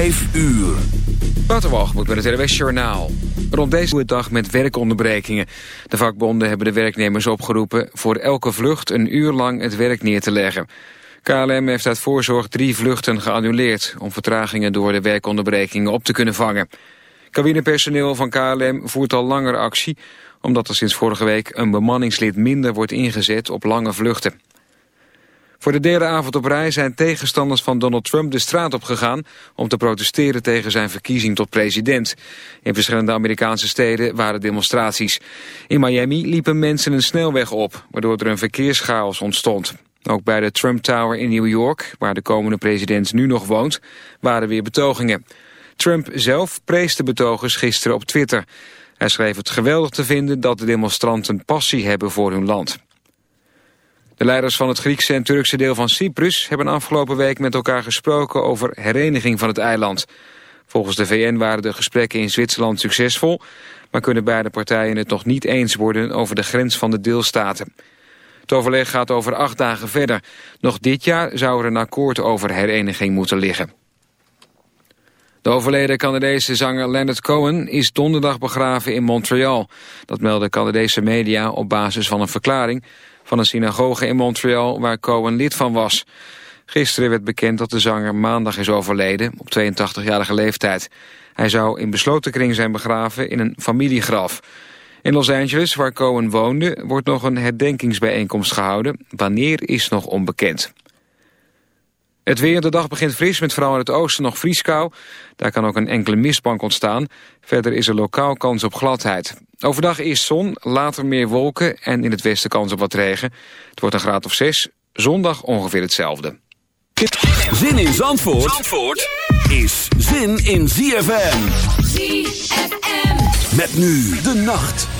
5 uur. moet met het RWS Journaal. Rond deze dag met werkonderbrekingen. De vakbonden hebben de werknemers opgeroepen... voor elke vlucht een uur lang het werk neer te leggen. KLM heeft uit voorzorg drie vluchten geannuleerd... om vertragingen door de werkonderbrekingen op te kunnen vangen. Cabinepersoneel van KLM voert al langer actie... omdat er sinds vorige week een bemanningslid minder wordt ingezet op lange vluchten. Voor de derde avond op rij zijn tegenstanders van Donald Trump de straat op gegaan om te protesteren tegen zijn verkiezing tot president. In verschillende Amerikaanse steden waren demonstraties. In Miami liepen mensen een snelweg op, waardoor er een verkeerschaos ontstond. Ook bij de Trump Tower in New York, waar de komende president nu nog woont, waren weer betogingen. Trump zelf prees de betogers gisteren op Twitter. Hij schreef het geweldig te vinden dat de demonstranten passie hebben voor hun land. De leiders van het Griekse en Turkse deel van Cyprus hebben afgelopen week met elkaar gesproken over hereniging van het eiland. Volgens de VN waren de gesprekken in Zwitserland succesvol, maar kunnen beide partijen het nog niet eens worden over de grens van de deelstaten. Het overleg gaat over acht dagen verder. Nog dit jaar zou er een akkoord over hereniging moeten liggen. De overleden Canadese zanger Leonard Cohen is donderdag begraven in Montreal. Dat melden Canadese media op basis van een verklaring van een synagoge in Montreal waar Cohen lid van was. Gisteren werd bekend dat de zanger maandag is overleden op 82-jarige leeftijd. Hij zou in besloten kring zijn begraven in een familiegraf. In Los Angeles, waar Cohen woonde, wordt nog een herdenkingsbijeenkomst gehouden. Wanneer is nog onbekend. Het weer, de dag begint fris met vooral in het oosten nog vrieskou. Daar kan ook een enkele mistbank ontstaan. Verder is er lokaal kans op gladheid. Overdag eerst zon, later meer wolken en in het westen kans op wat regen. Het wordt een graad of 6. Zondag ongeveer hetzelfde. Zin in Zandvoort, Zandvoort is zin in ZFM. ZFM. Met nu de nacht.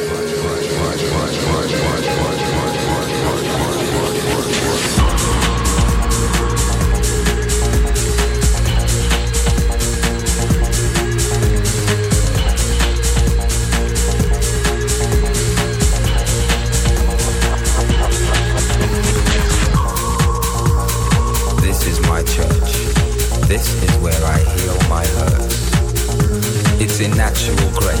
to great.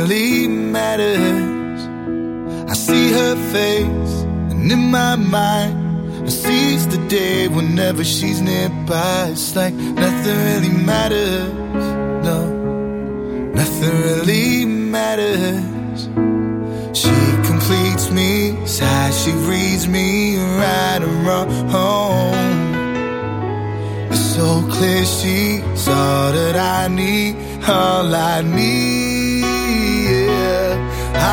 Really matters. I see her face, and in my mind, I seize the day whenever she's nearby. It's like nothing really matters. No, nothing really matters. She completes me, sighs, she reads me right and wrong. It's so clear she's all that I need, all I need.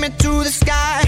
me to the sky.